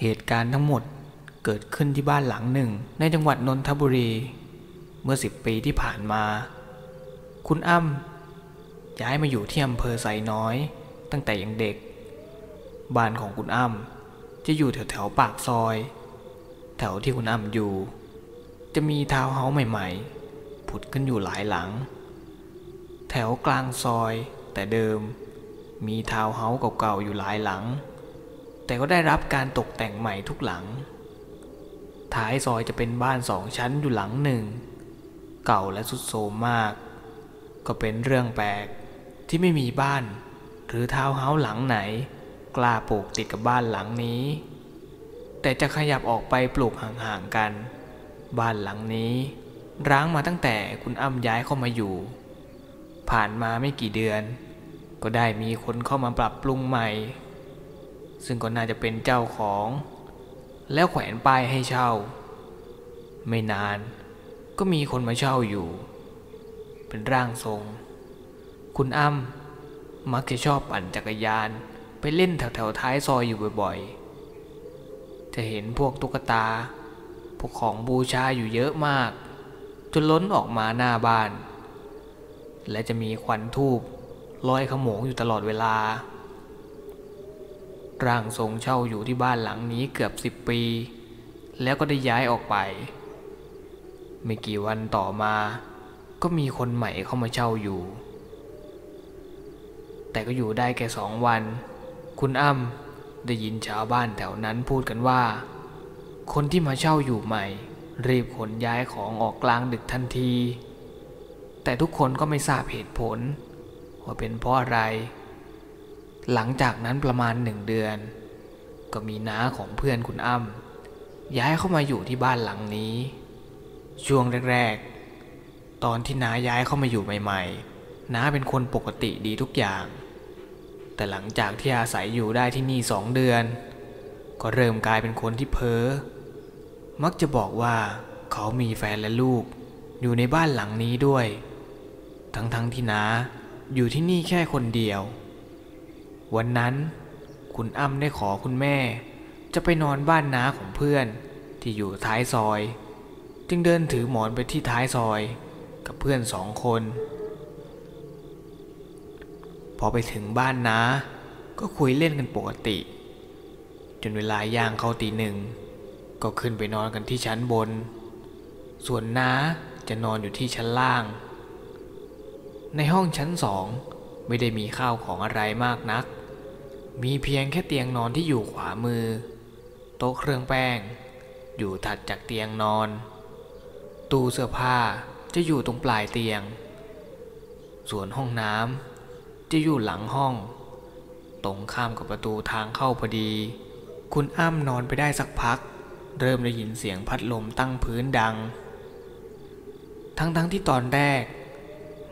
เหตุการณ์ทั้งหมดเกิดขึ้นที่บ้านหลังหนึ่ง ในจังหวัดนนทบุรี เมื่อสิบปีที่ผ่านมา คุณอ้ำย้ายมาอยู่ที่อำเภอไซน้อย ตั้งแต่ยังเด็ก บ้านของคุณอ้ำจะอยู่แถวแถวๆปากซอย แถวที่คุณอ้ำอยู่ จะมีทาวเฮาส์ใหม่ๆ ผุดขึ้นอยู่หลายหลัง แถวกลางซอยแต่เดิม มีทาวน์เฮาส์เก่าๆอยู่หลายหลัง แต่ก็ได้รับการตกแต่งใหม่ทุกหลัง ท้ายซอยจะเป็นบ้านสองชั้นอยู่หลังหนึ่ง เก่าและทรุดโทรมมาก ก็เป็นเรื่องแปลกที่ไม่มีบ้าน หรือทาวน์เฮาส์หลังไหน กล้าปลูกติดกับบ้านหลังนี้ แต่จะขยับออกไปปลูกห่างๆกัน บ้านหลังนี้ ร้างมาตั้งแต่คุณอ้ำย้ายเข้ามาอยู่ ผ่านมาไม่กี่เดือน ก็ได้มีคนเข้ามาปรับปรุงใหม่ ซึ่งก็น่าจะเป็นเจ้าของ แล้วแขวนป้ายให้เช่า ไม่นานก็มีคนมาเช่าอยู่ เป็นร่างทรง คุณอ้ำมักจะชอบปั่นจักรยานไปเล่นแถวๆท้ายซอยอยู่บ่อยๆ จะเห็นพวกตุ๊กตา พวกของบูชาอยู่เยอะมาก จนล้นออกมาหน้าบ้าน และจะมีควันทูบลอยขโมงอยู่ตลอดเวลา ร่างทรงเช่าอยู่ที่บ้านหลังนี้เกือบสิบปี แล้วก็ได้ย้ายออกไป ไม่กี่วันต่อมา ก็มีคนใหม่เข้ามาเช่าอยู่ แต่ก็อยู่ได้แค่สองวัน คุณอ้ำได้ยินชาวบ้านแถวนั้นพูดกันว่า คนที่มาเช่าอยู่ใหม่ รีบขนย้ายของออกกลางดึกทันที แต่ทุกคนก็ไม่ทราบเหตุผล ว่าเป็นเพราะอะไร หลังจากนั้นประมาณหนึ่งเดือน ก็มีน้าของเพื่อนคุณอ้ำย้ายเข้ามาอยู่ที่บ้านหลังนี้ ช่วงแรก ๆ ตอนที่น้าย้ายเข้ามาอยู่ใหม่ ๆ น้าเป็นคนปกติดีทุกอย่าง แต่หลังจากที่อาศัยอยู่ได้ที่นี่สองเดือน ก็เริ่มกลายเป็นคนที่เพ้อ มักจะบอกว่าเขามีแฟนและลูก อยู่ในบ้านหลังนี้ด้วย ทั้งๆทที่น้าอยู่ที่นี่แค่คนเดียว วันนั้นคุณอ้ำได้ขอคุณแม่ จะไปนอนบ้านน้าของเพื่อนที่อยู่ท้ายซอย จึงเดินถือหมอนไปที่ท้ายซอย กับเพื่อนสองคน พอไปถึงบ้านน้าก็คุยเล่นกันปกติ จนเวลาย่างเข้าตีหนึ่ง ก็ขึ้นไปนอนกันที่ชั้นบน ส่วนน้าจะนอนอยู่ที่ชั้นล่าง ในห้องชั้นสองไม่ได้มีข้าวของอะไรมากนัก มีเพียงแค่เตียงนอนที่อยู่ขวามือ โต๊ะเครื่องแป้ง อยู่ถัดจากเตียงนอน ตู้เสื้อผ้าจะอยู่ตรงปลายเตียง ส่วนห้องน้ำจะอยู่หลังห้อง ตรงข้ามกับประตูทางเข้าพอดี คุณอ้ำนอนไปได้สักพัก เริ่มได้ยินเสียงพัดลมตั้งพื้นดัง ทั้งๆทที่ตอนแรก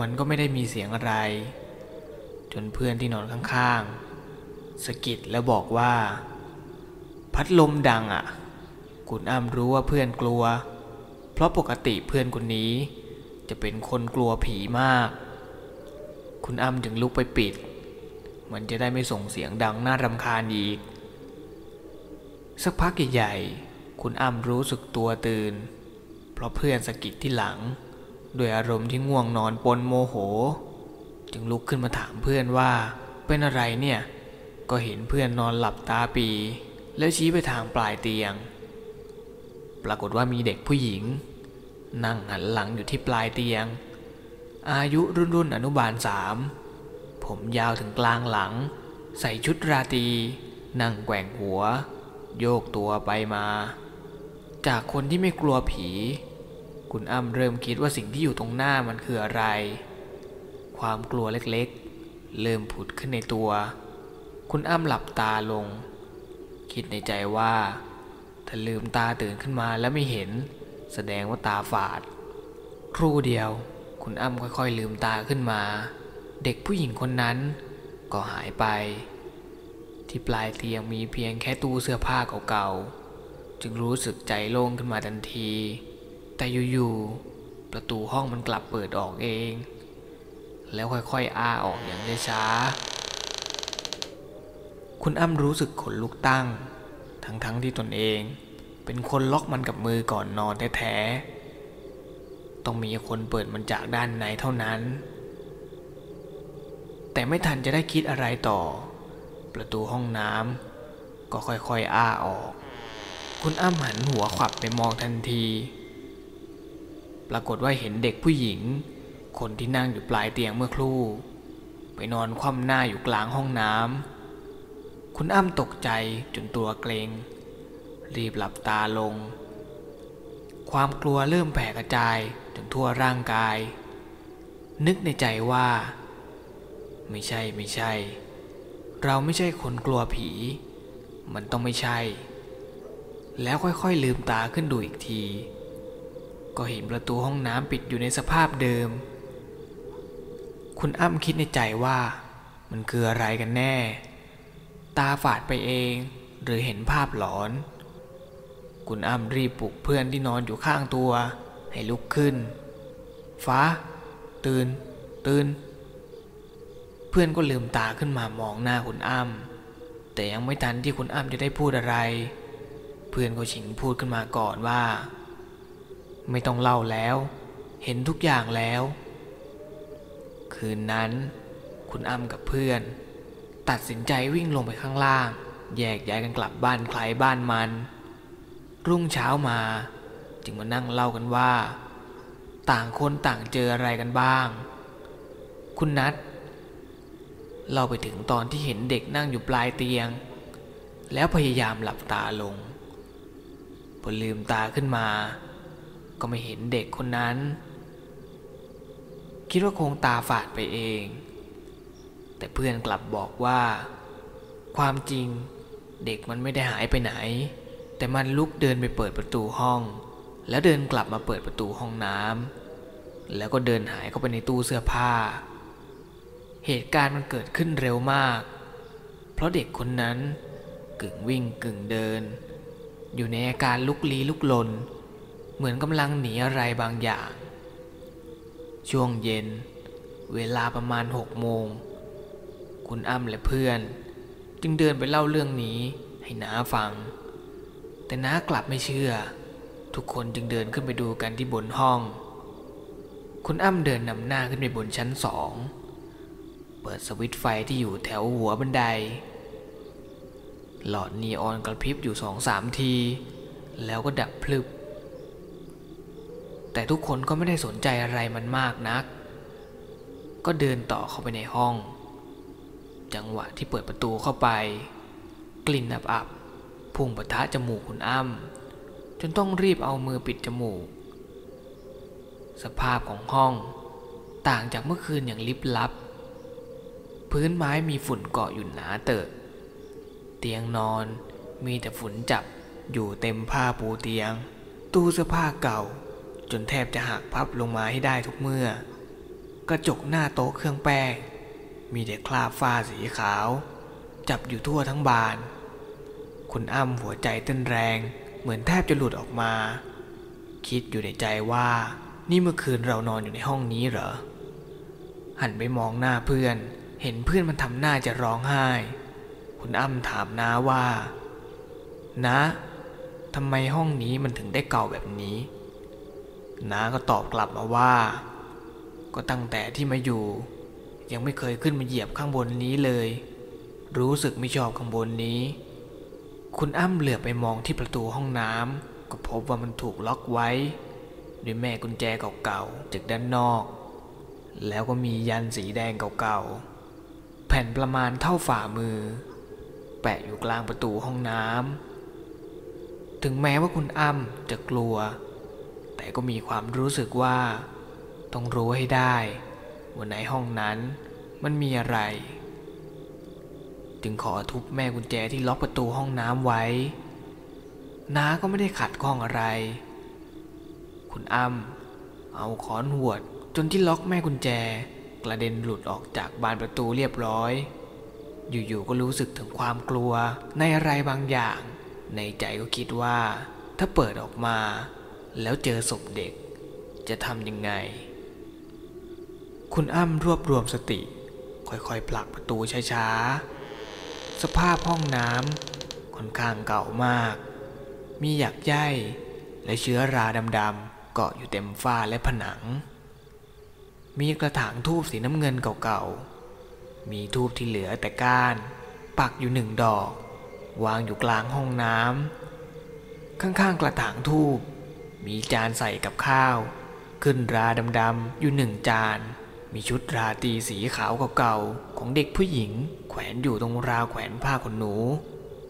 มันก็ไม่ได้มีเสียงอะไร จนเพื่อนที่นอนข้างๆ สกิดแล้วบอกว่า พัดลมดังอะ คุณอ้ำรู้ว่าเพื่อนกลัว เพราะปกติเพื่อนคนนี้ จะเป็นคนกลัวผีมาก คุณอ้ำจึงลุกไปปิด มันจะได้ไม่ส่งเสียงดังน่ารำคาญอีก สักพักใหญ่ๆคุณอ้ำรู้สึกตัวตื่น เพราะเพื่อนสกิดที่หลังด้วยอารมณ์ที่ง่วงนอนปนโมโห จึงลุกขึ้นมาถามเพื่อนว่าเป็นอะไรเนี่ย ก็เห็นเพื่อนนอนหลับตาปี แล้วชี้ไปทางปลายเตียง ปรากฏว่ามีเด็กผู้หญิง นั่งหันหลังอยู่ที่ปลายเตียง อายุรุ่นรุ่นอนุบาลสามผมยาวถึงกลางหลัง ใส่ชุดราตรีนั่งแกว่งหัว โยกตัวไปมา จากคนที่ไม่กลัวผี คุณอ้ำเริ่มคิดว่าสิ่งที่อยู่ตรงหน้ามันคืออะไร ความกลัวเล็กๆ เริ่มผุดขึ้นในตัว คุณอ้ำหลับตาลง คิดในใจว่าถ้าลืมตาตื่นขึ้นมาแล้วไม่เห็น แสดงว่าตาฝาด ครู่เดียว คุณอ้ำค่อยๆลืมตาขึ้นมา เด็กผู้หญิงคนนั้นก็หายไป ที่ปลายเตียงมีเพียงแค่ตู้เสื้อผ้าเก่าๆ จึงรู้สึกใจโล่งขึ้นมาทันที แต่อยู่ๆประตูห้องมันกลับเปิดออกเอง แล้วค่อยๆอ้าออกอย่างช้าๆ คุณอ้ำรู้สึกขนลุกตั้งทั้ทั้งๆทที่ตนเอง เป็นคนล็อกมันกับมือก่อนนอนแท้ๆ ต้องมีคนเปิดมันจากด้านในเท่านั้น แต่ไม่ทันจะได้คิดอะไรต่อ ประตูห้องน้ำก็ค่อยๆ อ้าออก คุณอ้ำหันหัวขวับไปมองทันที ปรากฏว่าเห็นเด็กผู้หญิง คนที่นั่งอยู่ปลายเตียงเมื่อครู่ ไปนอนคว่ำหน้าอยู่กลางห้องน้ำ คุณอ้ำตกใจจนตัวเกรง รีบหลับตาลง ความกลัวเริ่มแผ่กระจายจนทั่วร่างกาย นึกในใจว่า ไม่ใช่ไม่ใช่ เราไม่ใช่คนกลัวผี มันต้องไม่ใช่ แล้วค่อยๆลืมตาขึ้นดูอีกที ก็เห็นประตูห้องน้ำปิดอยู่ในสภาพเดิม คุณอ้ำคิดในใจว่า มันคืออะไรกันแน่าฝาดไปเอง หรือเห็นภาพหลอน คุณอ้ำรีบปลุกเพื่อนที่นอนอยู่ข้างตัว ให้ลุกขึ้น ฟ้า ตื่น ตื่น เพื่อนก็ลืมตาขึ้นมามองหน้าคุณอ้ำแต่ยังไม่ทันที่คุณอ้ำจะได้พูดอะไร เพื่อนก็ฉิงพูดขึ้นมาก่อนว่า ไม่ต้องเล่าแล้ว เห็นทุกอย่างแล้ว คืนนั้น คุณอ้ำกับเพื่อน ตัดสินใจวิ่งลงไปข้างล่าง แยกย้ายกันกลับบ้านใครบ้านมัน รุ่งเช้ามา จึงมานั่งเล่ากันว่า ต่างคนต่างเจออะไรกันบ้าง คุณนัทเล่าไปถึงตอนที่เห็นเด็กนั่งอยู่ปลายเตียง แล้วพยายามหลับตาลงพอลืมตาขึ้นมา ก็ไม่เห็นเด็กคนนั้น คิดว่าคงตาฝาดไปเอง แต่เพื่อนกลับบอกว่า ความจริงเด็กมันไม่ได้หายไปไหน แต่มันลุกเดินไปเปิดประตูห้อง แล้วเดินกลับมาเปิดประตูห้องน้ำแล้วก็เดินหายเข้าไปในตู้เสื้อผ้า เหตุการณ์มันเกิดขึ้นเร็วมาก เพราะเด็กคนนั้นกึ่งวิ่งกึ่งเดิน อยู่ในอาการลุกลี้ลุกลน เหมือนกำลังหนีอะไรบางอย่าง ช่วงเย็น เวลาประมาณหกโมง คุณอ้ำและเพื่อน จึงเดินไปเล่าเรื่องนี้ให้น้าฟัง แต่น้ากลับไม่เชื่อ ทุกคนจึงเดินขึ้นไปดูกันที่บนห้อง คุณอ้ำเดินนำหน้าขึ้นไปบนชั้นสองเปิดสวิตช์ไฟที่อยู่แถวหัวบันได หลอดนีออนกระพริบอยู่สองสามที แล้วก็ดับพลึบ แต่ทุกคนก็ไม่ได้สนใจอะไรมันมากนัก ก็เดินต่อเข้าไปในห้อง จังหวะที่เปิดประตูเข้าไป กลิ่นอับๆพุ่งปะทะจมูกคุณอ้ำจนต้องรีบเอามือปิดจมูก สภาพของห้องต่างจากเมื่อคืนอย่างลิบลับ พื้นไม้มีฝุ่นเกาะอยู่หนาเตอะเตียงนอนมีแต่ฝุ่นจับอยู่เต็มผ้าปูเตียง ตู้เสื้อผ้าเก่า จนแทบจะหักพับลงมาให้ได้ทุกเมื่อ กระจกหน้าโต๊ะเครื่องแป้ง มีแต่คราบฝ้าสีขาว จับอยู่ทั่วทั้งบาน คุณอ้ำหัวใจเต้นแรงเหมือนแทบจะหลุดออกมา คิดอยู่ในใจว่านี่เมื่อคืนเรานอนอยู่ในห้องนี้เหรอ หันไปมองหน้าเพื่อน เห็นเพื่อนมันทำหน้าจะร้องไห้ คุณอ้ำถามน้าว่านะทำไมห้องนี้มันถึงได้เก่าแบบนี้ น้าก็ตอบกลับมาว่า ก็ตั้งแต่ที่มาอยู่ ยังไม่เคยขึ้นมาเหยียบข้างบนนี้เลย รู้สึกไม่ชอบข้างบนนี้ คุณอ้ำเหลือบไปมองที่ประตูห้องน้ำก็พบว่ามันถูกล็อกไว้ด้วยแม่กุญแจเก่าๆจากด้านนอก แล้วก็มียันสีแดงเก่าๆ แผ่นประมาณเท่าฝ่ามือ แปะอยู่กลางประตูห้องน้ำถึงแม้ว่าคุณอ้ำจะกลัว แต่ก็มีความรู้สึกว่า ต้องรู้ให้ได้ ว่าในห้องนั้นมันมีอะไร จึงขอทุบแม่กุญแจที่ล็อกประตูห้องน้ำไว้ น้าก็ไม่ได้ขัดข้องอะไร คุณอ้ำเอาค้อนหวดจนที่ล็อกแม่กุญแจ กระเด็นหลุดออกจากบานประตูเรียบร้อย อยู่ๆก็รู้สึกถึงความกลัวในอะไรบางอย่าง ในใจก็คิดว่า ถ้าเปิดออกมา แล้วเจอศพเด็ก จะทำยังไง คุณอ้ำรวบรวมสติ ค่อยๆผลักประตูช้าๆ สภาพห้องน้ำค่อนข้างเก่ามาก มีหยักใยและเชื้อราดำๆเกาะอยู่เต็มฝ้าและผนัง มีกระถางทูบสีน้ำเงินเก่าๆ มีทูบที่เหลือแต่ก้าน ปักอยู่หนึ่งดอก วางอยู่กลางห้องน้ำ ข้างๆกระถางทูบมีจานใส่กับข้าว ขึ้นราดำๆอยู่หนึ่งจาน มีชุดราตรีสีขาวเก่าๆของเด็กผู้หญิง แขวนอยู่ตรงราวแขวนผ้าขนหนู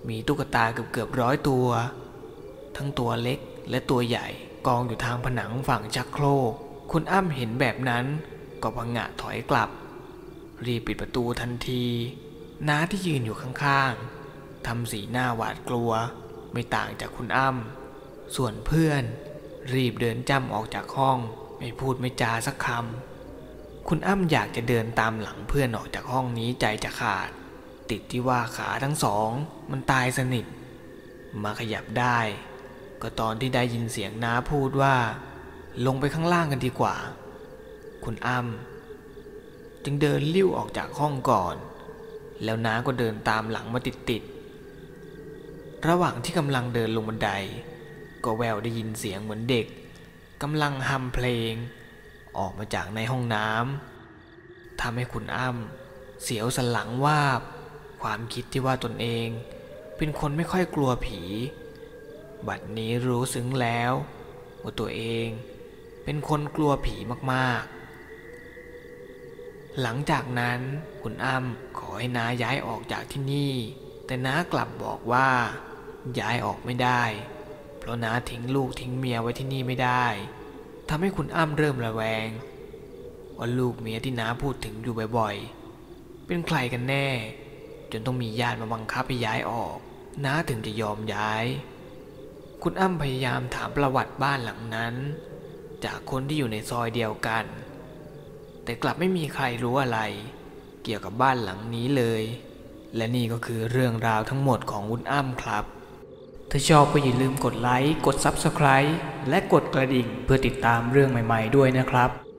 มีตุ๊กตาเกือบเกือบร้อยตัว ทั้งตัวเล็กและตัวใหญ่กองอยู่ทางผนังฝั่งชักโครก คุณอ้ำเห็นแบบนั้น ก็พังงะถอยกลับ รีบปิดประตูทันทีน้าที่ยืนอยู่ข้างๆทำสีหน้าหวาดกลัว ไม่ต่างจากคุณอ้ำส่วนเพื่อน รีบเดินจ้ำออกจากห้อง ไม่พูดไม่จาสักคำ คุณอ้ำอยากจะเดินตามหลังเพื่อนออกจากห้องนี้ใจจะขาด ติดที่ว่าขาทั้งสอง มันตายสนิท มาขยับได้ ก็ตอนที่ได้ยินเสียงน้าพูดว่า ลงไปข้างล่างกันดีกว่า คุณอ้ำจึงเดินลิ้วออกจากห้องก่อน แล้วน้าก็เดินตามหลังมาติดๆระหว่างที่กำลังเดินลงบันได ก็แววได้ยินเสียงเหมือนเด็กกำลังฮัมเพลง ออกมาจากในห้องน้ำทำให้คุณอ้ำเสียวสันหลังว่าบ ความคิดที่ว่าตนเอง เป็นคนไม่ค่อยกลัวผี บัดนี้รู้ซึ้งแล้วว่าตัวเองเป็นคนกลัวผีมากๆ หลังจากนั้นคุณอ้ำขอให้น้าย้ายออกจากที่นี่ แต่น้ากลับบอกว่าย้ายออกไม่ได้ เพราะน้าทิ้งลูกทิ้งเมียไว้ที่นี่ไม่ได้ ทำให้คุณอ้ำเริ่มระแวง ว่าลูกเมียที่น้าพูดถึงอยู่บ่อยๆ เป็นใครกันแน่ จนต้องมีญาติมาบังคับให้ย้ายออก น้าถึงจะยอมย้าย คุณอ้ำพยายามถามประวัติบ้านหลังนั้น จากคนที่อยู่ในซอยเดียวกัน แต่กลับไม่มีใครรู้อะไร เกี่ยวกับบ้านหลังนี้เลย และนี่ก็คือเรื่องราวทั้งหมดของคุณอ้ำครับ ถ้าชอบก็อย่าลืมกดไลค์ กด Subscribe และกดกระดิ่งเพื่อติดตามเรื่องใหม่ ๆ ด้วยนะครับ